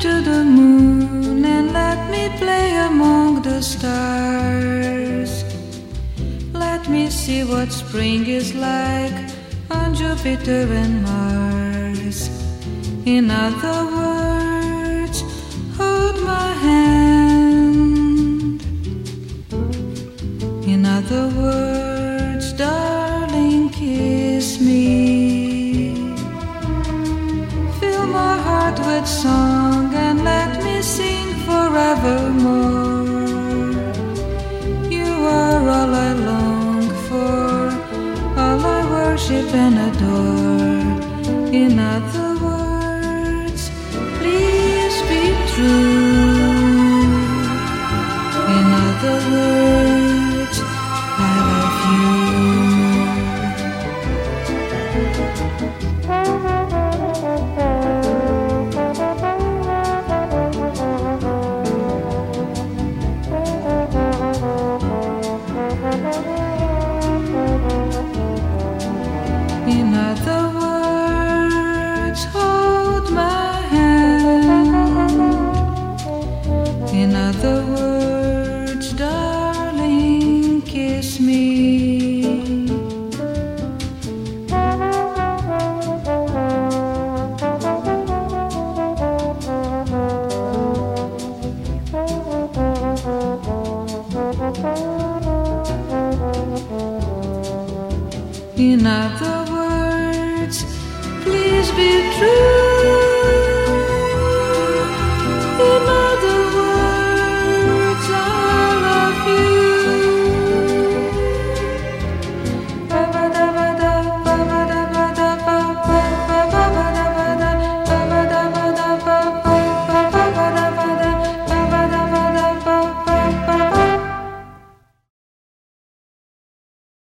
to the moon and let me play among the stars. Let me see what spring is like on Jupiter and Mars. In other words, hold my hand. In other words, darling, kiss me. Fill my heart with song sing forevermore. You are all I long for, all I worship and adore. In other words, please be true. In other words, In other